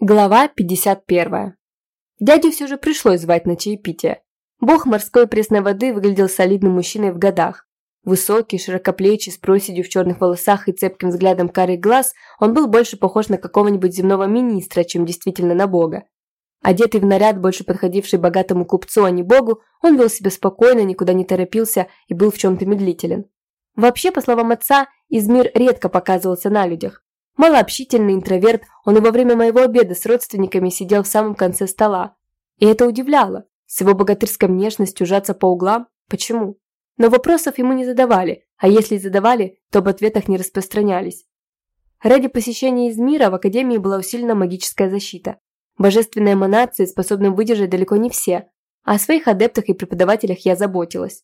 Глава 51. Дядю все же пришлось звать на чаепитие. Бог морской пресной воды выглядел солидным мужчиной в годах. Высокий, широкоплечий, с проседью в черных волосах и цепким взглядом карих глаз, он был больше похож на какого-нибудь земного министра, чем действительно на бога. Одетый в наряд, больше подходивший богатому купцу, а не богу, он вел себя спокойно, никуда не торопился и был в чем-то медлителен. Вообще, по словам отца, Измир редко показывался на людях. Малообщительный интроверт, он и во время моего обеда с родственниками сидел в самом конце стола. И это удивляло. С его богатырской внешностью жаться по углам? Почему? Но вопросов ему не задавали, а если задавали, то об ответах не распространялись. Ради посещения Измира в Академии была усилена магическая защита. Божественные эманации способны выдержать далеко не все, а о своих адептах и преподавателях я заботилась.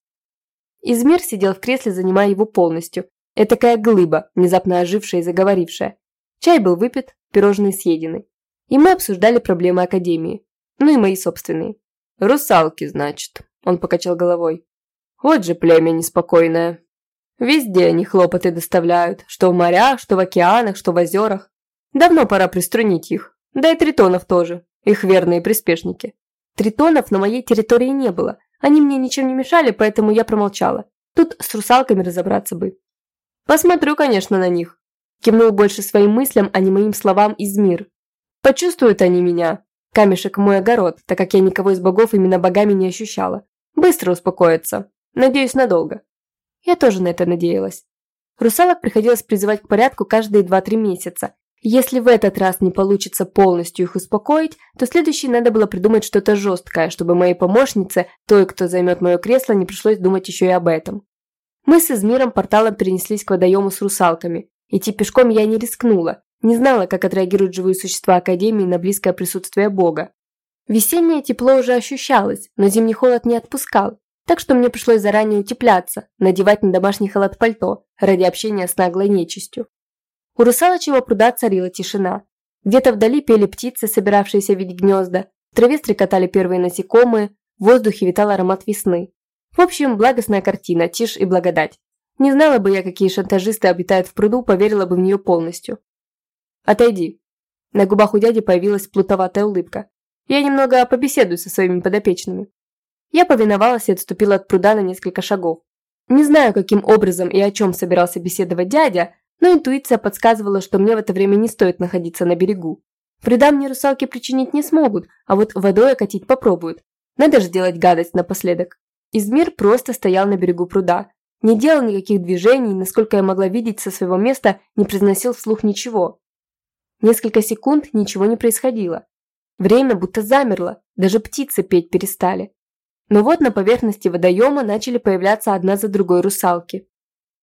Измир сидел в кресле, занимая его полностью. Этакая глыба, внезапно ожившая и заговорившая. Чай был выпит, пирожные съедены. И мы обсуждали проблемы Академии. Ну и мои собственные. «Русалки, значит», – он покачал головой. «Вот же племя неспокойное. Везде они хлопоты доставляют, что в морях, что в океанах, что в озерах. Давно пора приструнить их. Да и тритонов тоже, их верные приспешники. Тритонов на моей территории не было. Они мне ничем не мешали, поэтому я промолчала. Тут с русалками разобраться бы. Посмотрю, конечно, на них. Кивнул больше своим мыслям, а не моим словам из мир. Почувствуют они меня. Камешек мой огород, так как я никого из богов именно богами не ощущала. Быстро успокоятся. Надеюсь, надолго. Я тоже на это надеялась. Русалок приходилось призывать к порядку каждые 2-3 месяца. Если в этот раз не получится полностью их успокоить, то следующий надо было придумать что-то жесткое, чтобы моей помощнице, той, кто займет мое кресло, не пришлось думать еще и об этом. Мы с Измиром порталом перенеслись к водоему с русалками. Идти пешком я не рискнула, не знала, как отреагируют живые существа Академии на близкое присутствие Бога. Весеннее тепло уже ощущалось, но зимний холод не отпускал, так что мне пришлось заранее утепляться, надевать на домашний халат пальто ради общения с наглой нечистью. У русалочьего пруда царила тишина. Где-то вдали пели птицы, собиравшиеся видеть гнезда, в траве стрекотали первые насекомые, в воздухе витал аромат весны. В общем, благостная картина, тишь и благодать. Не знала бы я, какие шантажисты обитают в пруду, поверила бы в нее полностью. «Отойди». На губах у дяди появилась плутоватая улыбка. «Я немного побеседую со своими подопечными». Я повиновалась и отступила от пруда на несколько шагов. Не знаю, каким образом и о чем собирался беседовать дядя, но интуиция подсказывала, что мне в это время не стоит находиться на берегу. Вреда мне русалки причинить не смогут, а вот водой окатить попробуют. Надо же делать гадость напоследок. Измир просто стоял на берегу пруда, не делал никаких движений, насколько я могла видеть со своего места, не произносил вслух ничего. Несколько секунд ничего не происходило. Время будто замерло, даже птицы петь перестали. Но вот на поверхности водоема начали появляться одна за другой русалки.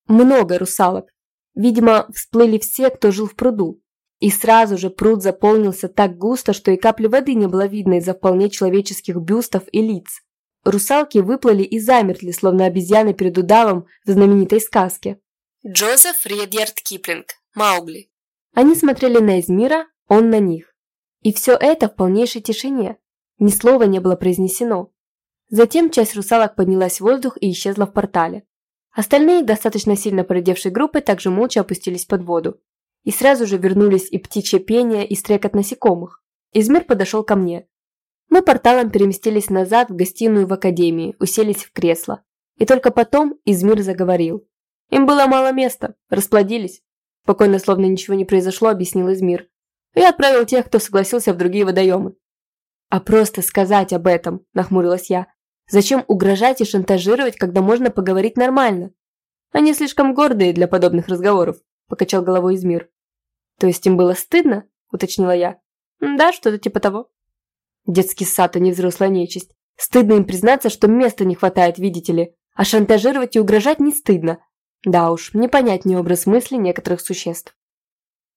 Много русалок. Видимо, всплыли все, кто жил в пруду. И сразу же пруд заполнился так густо, что и капли воды не было видно из-за вполне человеческих бюстов и лиц. Русалки выплыли и замерли, словно обезьяны перед удавом в знаменитой сказке. Джозеф Редьярд Киплинг. Маугли. Они смотрели на Измира, он на них. И все это в полнейшей тишине. Ни слова не было произнесено. Затем часть русалок поднялась в воздух и исчезла в портале. Остальные, достаточно сильно поредевшие группы, также молча опустились под воду. И сразу же вернулись и птичье пение, и стрекот насекомых. Измир подошел ко мне. Мы порталом переместились назад в гостиную в академии, уселись в кресло. И только потом Измир заговорил. Им было мало места, расплодились. Спокойно, словно ничего не произошло, объяснил Измир. Я отправил тех, кто согласился в другие водоемы. А просто сказать об этом, нахмурилась я. Зачем угрожать и шантажировать, когда можно поговорить нормально? Они слишком гордые для подобных разговоров, покачал головой Измир. То есть им было стыдно? уточнила я. Да, что-то типа того. Детский сад, а не взрослая нечисть. Стыдно им признаться, что места не хватает, видите ли. А шантажировать и угрожать не стыдно. Да уж, не понять образ мысли некоторых существ.